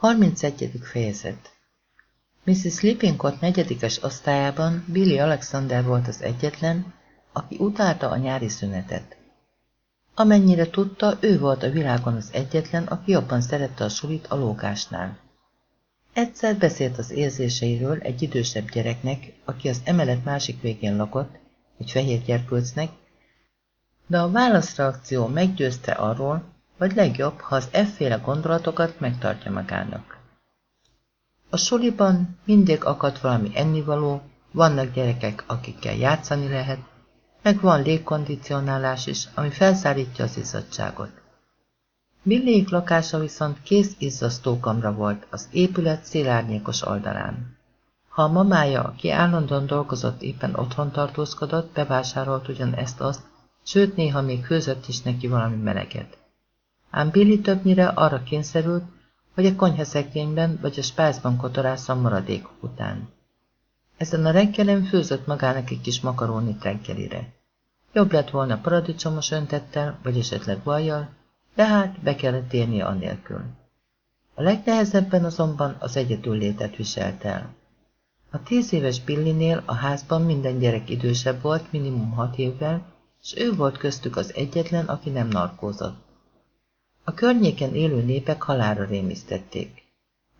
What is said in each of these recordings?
31. fejezet Mrs. Lippincott negyedikes osztályában Billy Alexander volt az egyetlen, aki utálta a nyári szünetet. Amennyire tudta, ő volt a világon az egyetlen, aki jobban szerette a sulit a lógásnál. Egyszer beszélt az érzéseiről egy idősebb gyereknek, aki az emelet másik végén lakott, egy fehér gyerkőcnek, de a válaszreakció meggyőzte arról, vagy legjobb, ha az efféle gondolatokat megtartja magának. A suliban mindig akad valami ennivaló, vannak gyerekek, akikkel játszani lehet, meg van légkondicionálás is, ami felszállítja az izzadságot. Billék lakása viszont kész izzasztókamra volt az épület szélárnyékos oldalán. Ha a mamája, aki állandóan dolgozott, éppen otthon tartózkodott, bevásárolt ugyan ezt-azt, sőt néha még főzött is neki valami meleget. Ám Billy többnyire arra kényszerült, hogy a konyhaszekrényben vagy a spájzban kotorásza maradékok után. Ezen a reggelen főzött magának egy kis makarónit reggelire. Jobb lett volna paradicsomos öntettel, vagy esetleg vajjal, de hát be kellett érnie anélkül. A legnehezebben azonban az egyedül létet viselt el. A tíz éves Billinél a házban minden gyerek idősebb volt, minimum hat évvel, és ő volt köztük az egyetlen, aki nem narkózott. A környéken élő népek halára rémisztették.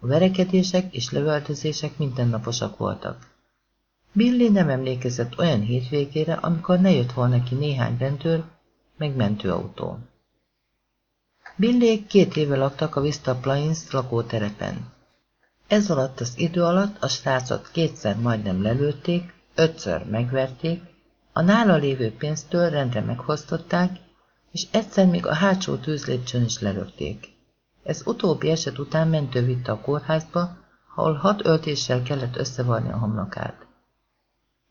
A verekedések és lövöldözések mindennaposak voltak. Billy nem emlékezett olyan hétvégére, amikor ne jött volna ki néhány rendőr, meg mentőautó. Billék két éve laktak a Vista Plains lakóterepen. Ez alatt az idő alatt a srácot kétszer majdnem lelőtték, ötször megverték, a nála lévő pénztől rendre meghoztották, és egyszer még a hátsó tűzlépcsőn is lelökték. Ez utóbbi eset után mentő vitte a kórházba, ahol hat öltéssel kellett összevarni a homlokát.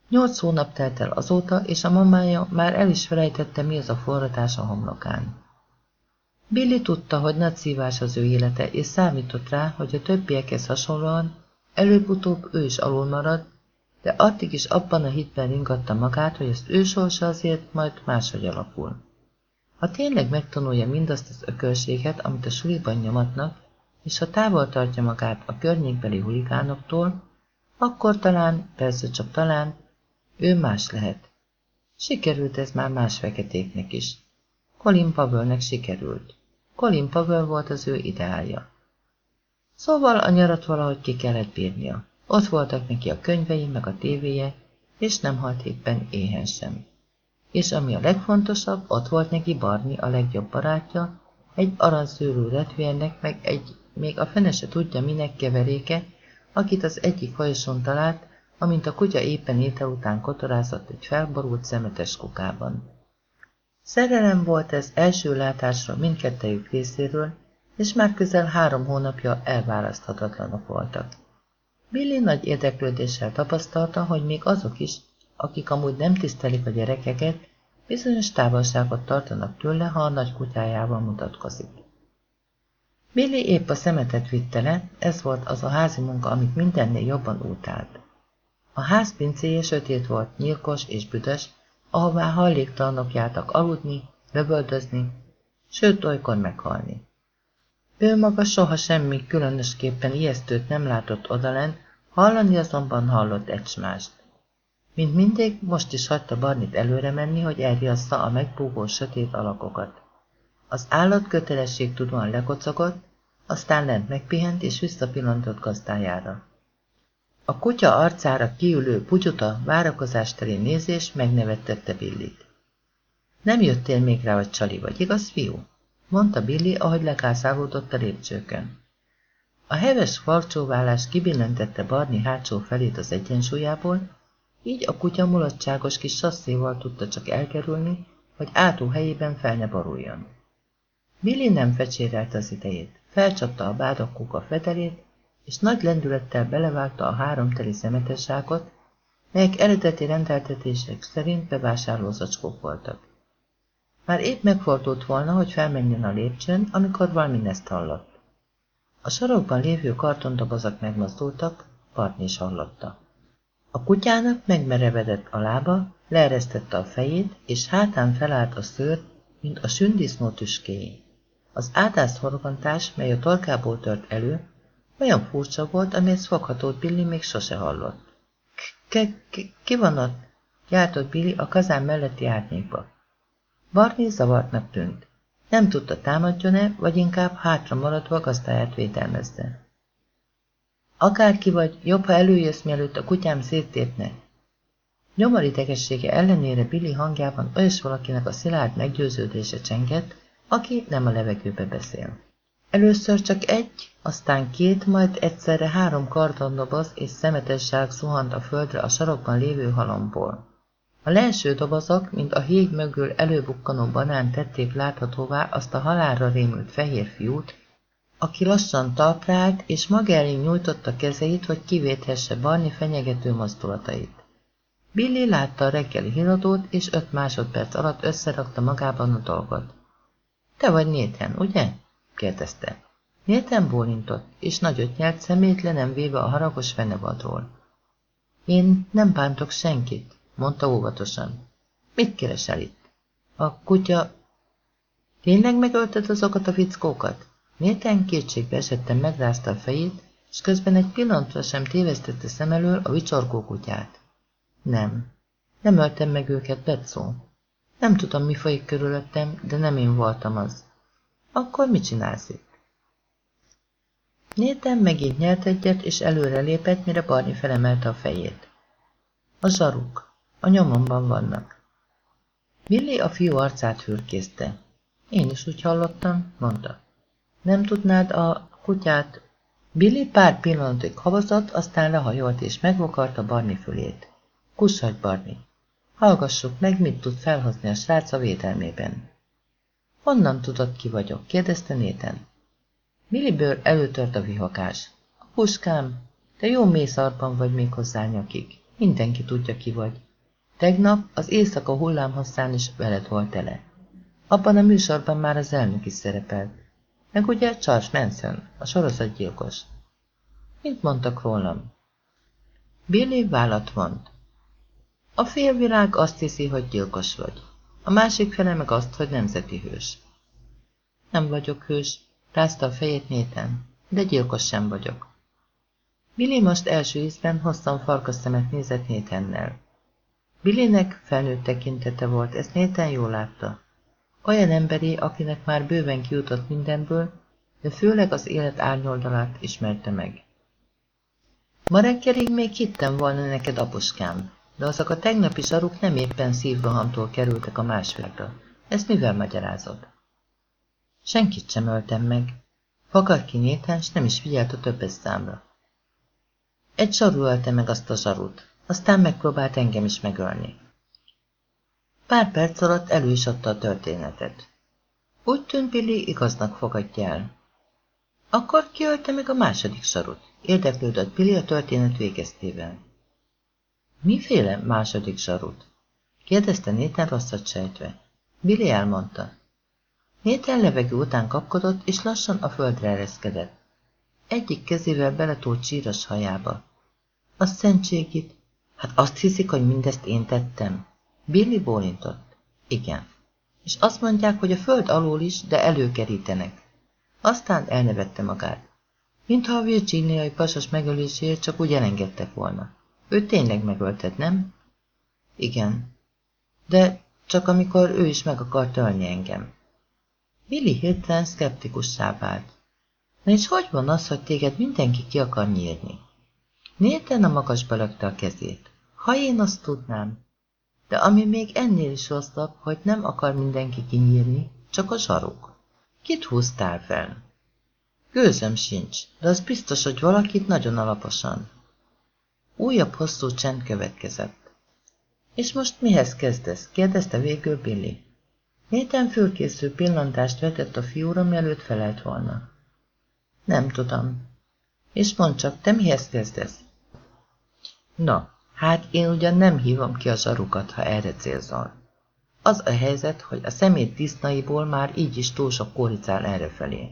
Nyolc hónap telt el azóta, és a mamája már el is felejtette, mi az a forratás a homlokán. Billy tudta, hogy nagy szívás az ő élete, és számított rá, hogy a többiekhez hasonlóan előbb-utóbb ő is alul marad, de addig is abban a hitben ringatta magát, hogy az ő sorsa azért majd máshogy alakul. Ha tényleg megtanulja mindazt az ökölséget, amit a suliban nyomatnak, és ha távol tartja magát a környékbeli huligánoktól, akkor talán, persze csak talán, ő más lehet. Sikerült ez már más feketéknek is. Colin Pavelnek sikerült. Colin Pavel volt az ő ideálja. Szóval a nyarat valahogy ki kellett bírnia. Ott voltak neki a könyvei, meg a tévéje, és nem halt éppen éhen sem és ami a legfontosabb, ott volt neki Barni, a legjobb barátja, egy aranyszőrű retvérnek, meg egy, még a fene se tudja minek keveréke, akit az egyik folyosón talált, amint a kutya éppen étel után kotorázott egy felborult szemetes kukában. Szerelem volt ez első látásra mindkettejük részéről, és már közel három hónapja elválaszthatatlanok voltak. Billy nagy érdeklődéssel tapasztalta, hogy még azok is, akik amúgy nem tisztelik a gyerekeket, bizonyos távolságot tartanak tőle, ha a nagy kutyájával mutatkozik. Billy épp a szemetet vitte le, ez volt az a házi munka, amit mindennél jobban utált. A ház pincéje sötét volt, nyilkos és büdös, ahová hajléktalanok jártak aludni, lövöldözni, sőt olykor meghalni. Ő maga soha semmi különösképpen ijesztőt nem látott odalent, hallani azonban hallott egymást. Mint mindig, most is hagyta Barnit előre menni, hogy elriassza a megbúgó sötét alakokat. Az állat kötelesség tudóan lekocogott, aztán lent megpihent és visszapillantott gazdájára. A kutya arcára kiülő pugyuta várakozástelé nézés megnevettette Billit. Nem jöttél még rá, hogy csali vagy, igaz, fiú? mondta Billy, ahogy lekászálódott a lépcsőkön. A heves farcsóválás kibillentette Barni hátsó felét az egyensúlyából, így a kutya mulatságos kis sasszéval tudta csak elkerülni, hogy átó helyében fel ne boruljon. Billy nem fecsérelte az idejét, felcsapta a bádakkóka fedelét, és nagy lendülettel belevágta a három teli szemetesságot, melyek eredeti rendeltetések szerint bevásárlózacskók voltak. Már épp megfordult volna, hogy felmenjen a lépcsőn, amikor valami ezt hallott. A sarokban lévő kartondobozak megmozdultak, Bartni is hallotta. A kutyának megmerevedett a lába, leeresztette a fejét, és hátán felállt a szőr, mint a sündisznó tüskéjé. Az átász horgantás, mely a torkából tört elő, Olyan furcsa volt, amihez foghatót Billy még sose hallott. Ki van ott? Jártott Billy a kazán melletti árnyékba. Barney zavartnak tűnt. Nem tudta támadjon-e, vagy inkább hátra maradva gazdáját védelmezze. Akárki vagy, jobb, ha előjössz, mielőtt a kutyám széttépne. Nyomoridegessége ellenére Billy hangjában olyas valakinek a szilárd meggyőződése csengett, aki nem a levegőbe beszél. Először csak egy, aztán két, majd egyszerre három kardondoboz és szemetes zsák a földre a sarokban lévő halomból. A leeső dobozok, mint a híg mögül előbukkanó banán tették láthatóvá azt a halálra rémült fehér fiút, aki lassan talprált, és maga elé nyújtotta kezeit, hogy kivéthesse Barni fenyegető mozdulatait. Billy látta a reggeli híradót, és öt másodperc alatt összerakta magában a dolgot. Te vagy Néten, ugye? kérdezte. Néten bólintott, és nagyot nyelt szemét le nem véve a haragos fenevadról. Én nem bántok senkit, mondta óvatosan. Mit keresel itt? A kutya... Tényleg megölted azokat a fickókat? Néten kétségbe esettem megrázta a fejét, és közben egy pillanatra sem tévesztette szem elől a vicsorgó kutyát. Nem. Nem öltem meg őket, Betszó. Nem tudom, mi folyik körülöttem, de nem én voltam az. Akkor mit csinálsz itt? Néten megint nyert egyet, és előre lépett, mire Barni felemelte a fejét. A zsaruk. A nyomomban vannak. Billy a fiú arcát hürkészte. Én is úgy hallottam, mondta. Nem tudnád a kutyát? Billy pár pillanatig havazott, aztán lehajolt és megvokarta Barni fülét. Kussadj, Barni! Hallgassuk meg, mit tud felhozni a srác a védelmében. Honnan tudod, ki vagyok? kérdezte Néten. Milliből előtört a vihakás. A puskám, te jó mészarban vagy még hozzá nyakig. Mindenki tudja, ki vagy. Tegnap az éjszaka hullámhosszán is veled volt tele. Abban a műsorban már az elnök is szerepelt. Meg ugye Charles Manson, a sorozatgyilkos. Mit mondtak rólam? Billy vállat vont. A félvilág azt hiszi, hogy gyilkos vagy. A másik fele meg azt, hogy nemzeti hős. Nem vagyok hős, rázta a fejét néten, de gyilkos sem vagyok. Billy most első ízben hosszan farkas szemet nézett Nétennel. Billynek felnőtt tekintete volt, ezt Néten jól látta. Olyan emberi, akinek már bőven kijutott mindenből, de főleg az élet árnyoldalát ismerte meg. Ma reggelig még hittem volna neked, apuskám, de azok a tegnapi zsaruk nem éppen szívrohamtól kerültek a másfélre. Ezt mivel magyarázod? Senkit sem öltem meg. Fakar ki Néten, s nem is figyelt a többes számra. Egy zsaru ölte meg azt a zsarut, aztán megpróbált engem is megölni. Pár perc alatt elő is adta a történetet. Úgy tűnt Billy igaznak fogadja el. Akkor kiölte meg a második sarut. Érdeklődött Billy a történet végeztével. Miféle második sarut? kérdezte Néten rosszat sejtve. Billy elmondta. Néten levegő után kapkodott, és lassan a földre ereszkedett. Egyik kezével beletólt síras hajába. A szentségit! Hát azt hiszik, hogy mindezt én tettem. Billy bólintott. Igen. És azt mondják, hogy a föld alól is, de előkerítenek. Aztán elnevette magát. Mintha a virginiai pasas megöléséért csak úgy elengedtek volna. Ő tényleg megölted, nem? Igen. De csak amikor ő is meg akart ölni engem. Billy hirtelen szkeptikussá vált. Na és hogy van az, hogy téged mindenki ki akar nyírni? Néten a magasba lökte a kezét. Ha én azt tudnám. De ami még ennél is rosszabb, hogy nem akar mindenki kinyírni, csak a zsaruk. Kit húztál fel? Gőzöm sincs, de az biztos, hogy valakit nagyon alaposan. Újabb hosszú csend következett. És most mihez kezdesz? kérdezte végül Billy. Néten fölkészül pillantást vetett a fiúra, mielőtt felelt volna. Nem tudom. És mondd csak, te mihez kezdesz? Na, hát én ugyan nem hívom ki a zsarukat, ha erre célzol. Az a helyzet, hogy a szemét disznaiból már így is túl sok kóricál errefelé.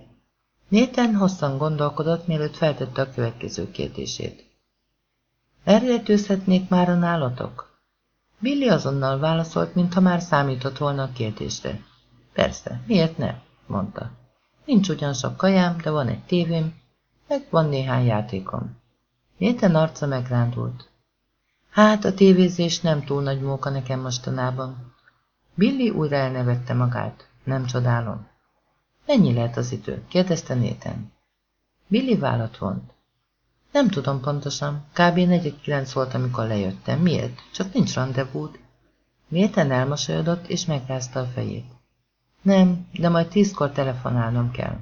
Néten hosszan gondolkodott, mielőtt feltette a következő kérdését. Elrejtőzhetnék már a nálatok? Billy azonnal válaszolt, mintha már számított volna a kérdésre. Persze, miért ne? mondta. Nincs ugyan sok kajám, de van egy tévém, Meg van néhány játékom. Nathan arca megrándult. Hát, a tévézés nem túl nagy móka nekem mostanában. Billy újra elnevette magát. Nem csodálom. Mennyi lehet az idő? kérdezte Nathan. Billy vállat vont. Nem tudom pontosan. Kb. 49 volt, amikor lejöttem. Miért? Csak nincs rendezvút. Nathan elmosolyodott, és megrázta a fejét. Nem, de majd tízkor telefonálnom kell.